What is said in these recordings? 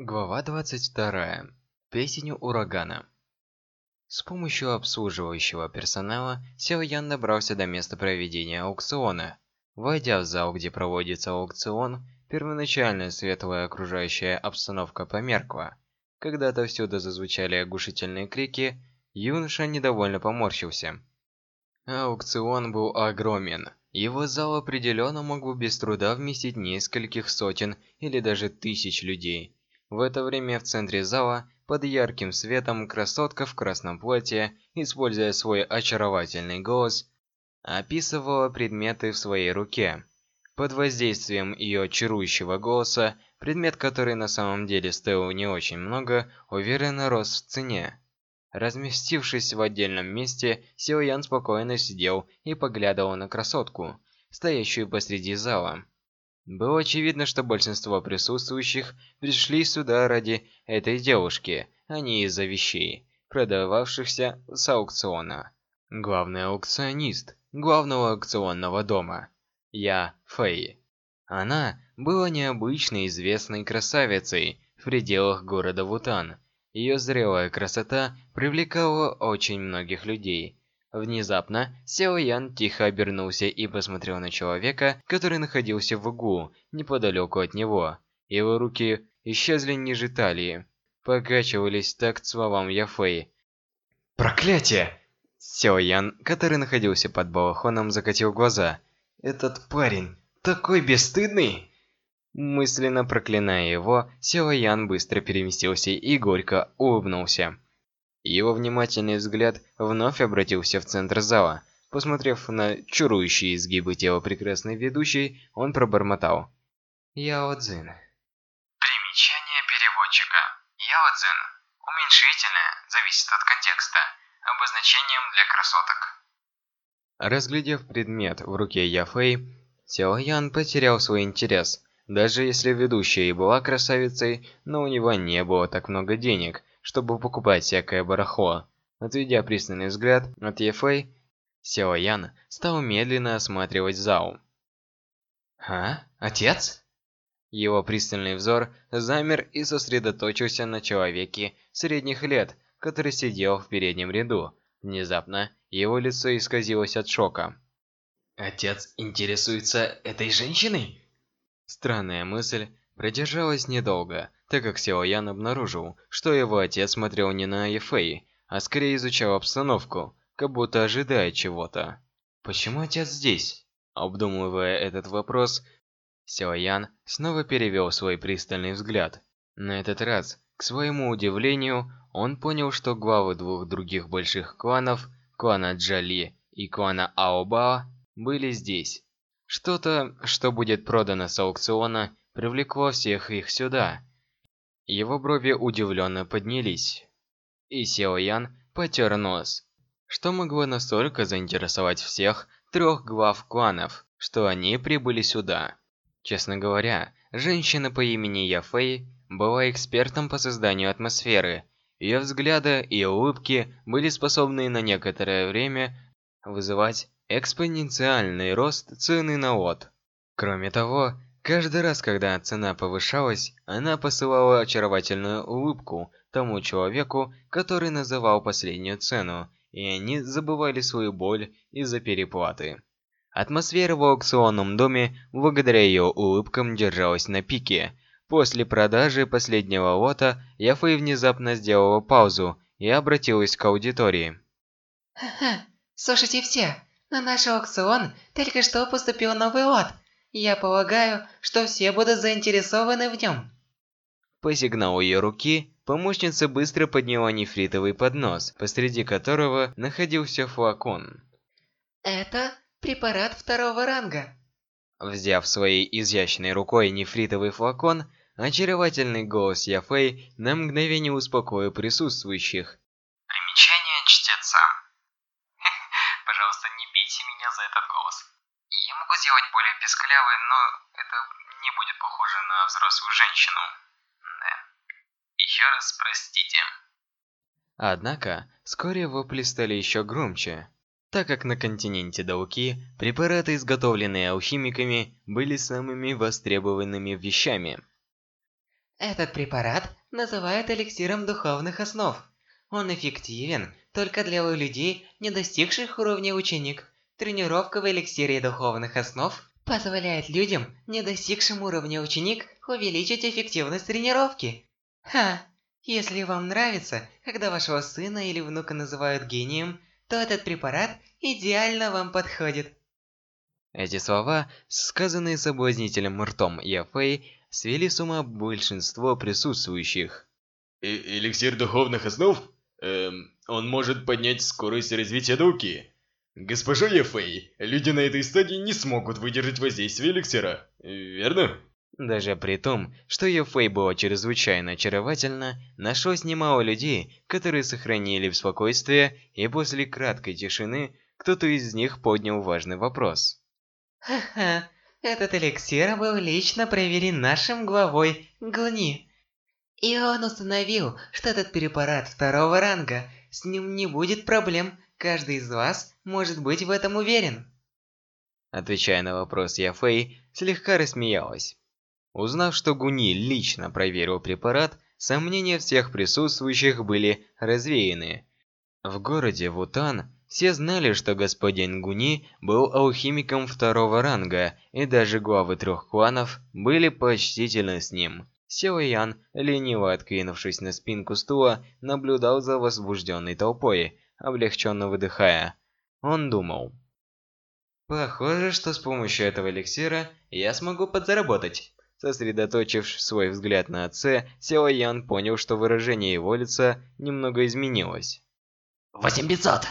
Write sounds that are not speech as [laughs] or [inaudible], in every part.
Глава 22. Песень урагана. С помощью обслуживающего персонала Сяо Ян добрался до места проведения аукциона. Войдя в зал, где проводится аукцион, первоначальная светлая окружающая обстановка померкла. Когда отовсюду зазвучали оглушительные крики, юноша недовольно поморщился. Аукцион был огромен. Его зал определенно мог бы без труда вместить нескольких сотен или даже тысяч людей. В это время в центре зала, под ярким светом, красотка в красном платье, используя свой очаровательный голос, описывала предметы в своей руке. Под воздействием ее чарующего голоса, предмет, который на самом деле стоил не очень много, уверенно рос в цене. Разместившись в отдельном месте, Сио Ян спокойно сидел и поглядывал на красотку, стоящую посреди зала. Было очевидно, что большинство присутствующих пришли сюда ради этой девушки, а не из-за вещей, продававшихся с аукциона. Главный аукционист главного аукционного дома. Я Фэй. Она была необычной известной красавицей в пределах города Вутан. Ее зрелая красота привлекала очень многих людей, Внезапно, Сяо Ян тихо обернулся и посмотрел на человека, который находился в углу, неподалеку от него. Его руки исчезли ниже талии, покачивались так словам Яфэй. «Проклятие!» Сяо Ян, который находился под балахоном, закатил глаза. «Этот парень такой бесстыдный!» Мысленно проклиная его, Сяо Ян быстро переместился и горько улыбнулся. Его внимательный взгляд вновь обратился в центр зала. Посмотрев на чарующие изгибы тела прекрасной ведущей, он пробормотал. Яо Цзин. Примечание переводчика. Яо Цзин. Уменьшительное, зависит от контекста. Обозначением для красоток. Разглядев предмет в руке Яфэй, Сяо Ян потерял свой интерес. Даже если ведущая и была красавицей, но у него не было так много денег, чтобы покупать всякое барахло. Отведя пристальный взгляд от Ефэй, Сяо Ян стал медленно осматривать зал. «А? Отец?» Его пристальный взор замер и сосредоточился на человеке средних лет, который сидел в переднем ряду. Внезапно его лицо исказилось от шока. «Отец интересуется этой женщиной?» Странная мысль продержалась недолго, так как Сяо Ян обнаружил, что его отец смотрел не на Ефэй, а скорее изучал обстановку, как будто ожидая чего-то. «Почему отец здесь?» Обдумывая этот вопрос, Сяо Ян снова перевел свой пристальный взгляд. На этот раз, к своему удивлению, он понял, что главы двух других больших кланов, клана Джали и клана Аобао, были здесь. Что-то, что будет продано с аукциона, привлекло всех их сюда. Его брови удивленно поднялись. И Сяо Ян потер нос. Что могло настолько заинтересовать всех трех глав кланов, что они прибыли сюда? Честно говоря, женщина по имени Яфэй была экспертом по созданию атмосферы. Ее взгляды и улыбки были способны на некоторое время вызывать экспоненциальный рост цены на лот. Кроме того, Каждый раз, когда цена повышалась, она посылала очаровательную улыбку тому человеку, который называл последнюю цену, и они забывали свою боль из-за переплаты. Атмосфера в аукционном доме благодаря ее улыбкам держалась на пике. После продажи последнего лота Яфэй внезапно сделала паузу и обратилась к аудитории. «Ха-ха, слушайте все, на наш аукцион только что поступил новый лот – я полагаю, что все будут заинтересованы в нем. По сигналу ее руки, помощница быстро подняла нефритовый поднос, посреди которого находился флакон. Это препарат второго ранга. Взяв своей изящной рукой нефритовый флакон, очаровательный голос Яфэй на мгновение успокоил присутствующих. Примечание чтеца. [laughs] Пожалуйста, не бейте меня за этот голос. Я могу сделать более песклявый, но это не будет похоже на взрослую женщину. Да. Еще раз простите. Однако, вскоре вопли стали еще громче, так как на континенте Дауки препараты, изготовленные алхимиками, были самыми востребованными вещами. Этот препарат называют эликсиром духовных основ. Он эффективен только для людей, не достигших уровня ученик. Тренировка в эликсире духовных основ позволяет людям, не достигшим уровня ученик, увеличить эффективность тренировки. Ха, если вам нравится, когда вашего сына или внука называют гением, то этот препарат идеально вам подходит. Эти слова, сказанные соблазнительным ртом Яфэй, свели с ума большинство присутствующих. Э Эликсир духовных основ? Эм, он может поднять скорость развития науки. Госпожа Яфэй, люди на этой стадии не смогут выдержать воздействие эликсира, верно? Даже при том, что Юфэй была чрезвычайно очаровательна, нашлось немало людей, которые сохранили спокойствие, и после краткой тишины кто-то из них поднял важный вопрос. Ха-ха, этот эликсир был лично проверен нашим главой Гуни. И он установил, что этот препарат второго ранга, с ним не будет проблем, каждый из вас может быть в этом уверен. Отвечая на вопрос Яфэй, слегка рассмеялась. Узнав, что Гуни лично проверил препарат, сомнения всех присутствующих были развеяны. В городе Вутан все знали, что господин Гуни был алхимиком второго ранга, и даже главы трех кланов были почтительны с ним. Ян, лениво откинувшись на спинку стула, наблюдал за возбужденной толпой, облегченно выдыхая. Он думал. «Похоже, что с помощью этого эликсира я смогу подзаработать». Сосредоточив свой взгляд на отце, Сяо Ян понял, что выражение его лица немного изменилось. «Восемь пятьсот!»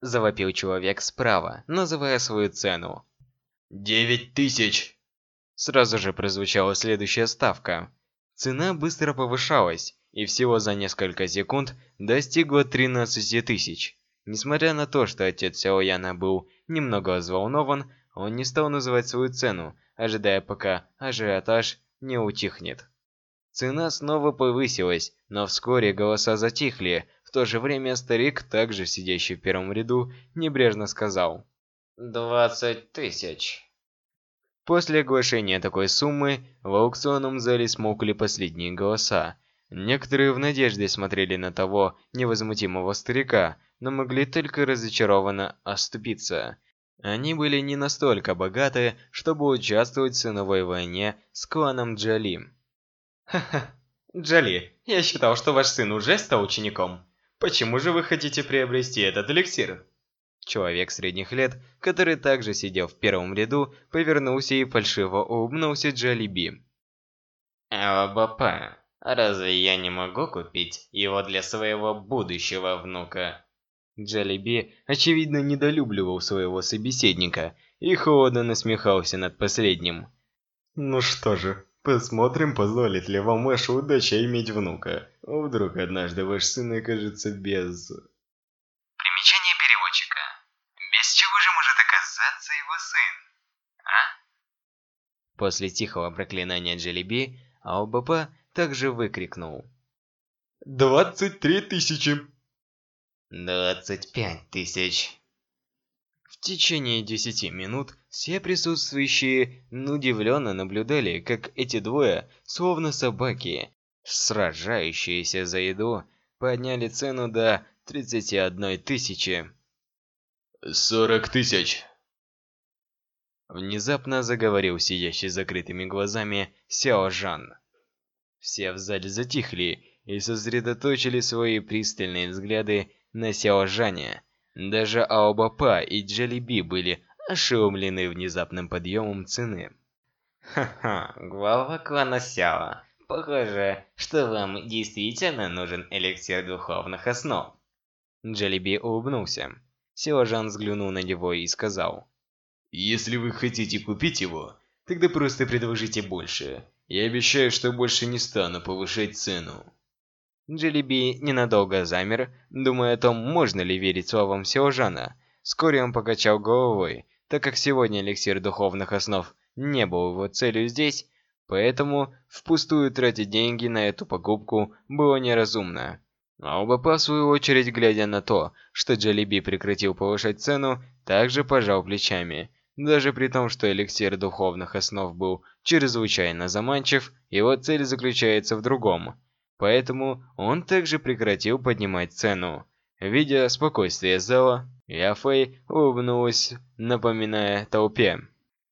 Завопил человек справа, называя свою цену. «Девять тысяч!» Сразу же прозвучала следующая ставка. Цена быстро повышалась, и всего за несколько секунд достигла 13 тысяч. Несмотря на то, что отец Сяо Яна был немного взволнован, он не стал называть свою цену, ожидая пока ажиотаж не утихнет. Цена снова повысилась, но вскоре голоса затихли. В то же время старик, также сидящий в первом ряду, небрежно сказал «Двадцать тысяч». После оглашения такой суммы в аукционном зале смолкли последние голоса. Некоторые в надежде смотрели на того невозмутимого старика, но могли только разочарованно оступиться. Они были не настолько богаты, чтобы участвовать в ценовой войне с кланом Джали. Ха-ха, Джали, я считал, что ваш сын уже стал учеником. Почему же вы хотите приобрести этот эликсир? Человек средних лет, который также сидел в первом ряду, повернулся и фальшиво улыбнулся Джалиби. Папа, разве я не могу купить его для своего будущего внука? Джалиби, очевидно, недолюбливал своего собеседника и холодно насмехался над последним. «Ну что же, посмотрим, позволит ли вам ваша удача иметь внука. Вдруг однажды ваш сын окажется без...» Примечание переводчика. Без чего же может оказаться его сын? А? После тихого проклинания Джалиби, Аобапа также выкрикнул. «Двадцать три тысячи!» Двадцать пять тысяч. В течение десяти минут все присутствующие удивленно наблюдали, как эти двое, словно собаки, сражающиеся за еду, подняли цену до 31 тысячи. «Сорок тысяч!» Внезапно заговорил сидящий с закрытыми глазами Сяо Жан. Все в зале затихли и сосредоточили свои пристальные взгляды на Сяо Жаня. Даже Аобапа и Джалиби были ошеломлены внезапным подъемом цены. Ха-ха, глава клана Сяо. Похоже, что вам действительно нужен эликсир духовных основ. Джалиби улыбнулся. Сяожан взглянул на него и сказал. «Если вы хотите купить его, тогда просто предложите больше. Я обещаю, что больше не стану повышать цену». Джелеби ненадолго замер, думая о том, можно ли верить словам Сеожана. Вскоре он покачал головой, так как сегодня эликсир духовных основ не был его целью здесь, поэтому впустую тратить деньги на эту покупку было неразумно. А ОБП, в свою очередь, глядя на то, что Джелеби прекратил повышать цену, также пожал плечами. Даже при том, что эликсир духовных основ был чрезвычайно заманчив, его цель заключается в другом. Поэтому он также прекратил поднимать цену. Видя спокойствие зала, Яфэй улыбнулась, напоминая толпе.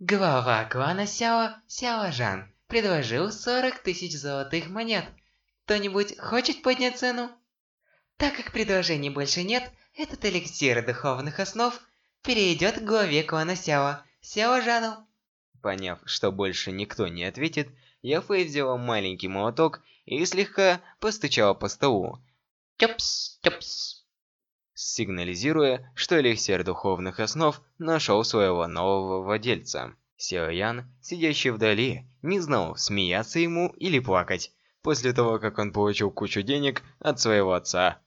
Глава клана Сяо, Сяо Жан, предложил 40 тысяч золотых монет. Кто-нибудь хочет поднять цену? Так как предложений больше нет, этот эликсир духовных основ перейдет к главе клана Сяо, Сяо Жану. Поняв, что больше никто не ответит, Яфэй взяла маленький молоток и слегка постучала по столу. Тёпс, тёпс. Сигнализируя, что эликсир духовных основ нашел своего нового владельца. Сяо Ян, сидящий вдали, не знал, смеяться ему или плакать, после того, как он получил кучу денег от своего отца.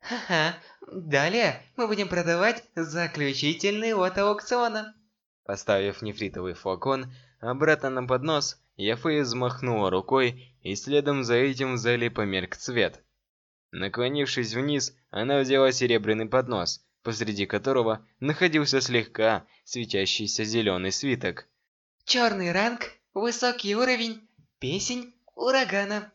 Ха-ха, далее мы будем продавать заключительный лот аукциона. Поставив нефритовый флакон обратно на поднос, Яфэй взмахнула рукой, и следом за этим в зале померк цвет. Наклонившись вниз, она взяла серебряный поднос, посреди которого находился слегка светящийся зеленый свиток. Черный ранг, высокий уровень, песень урагана.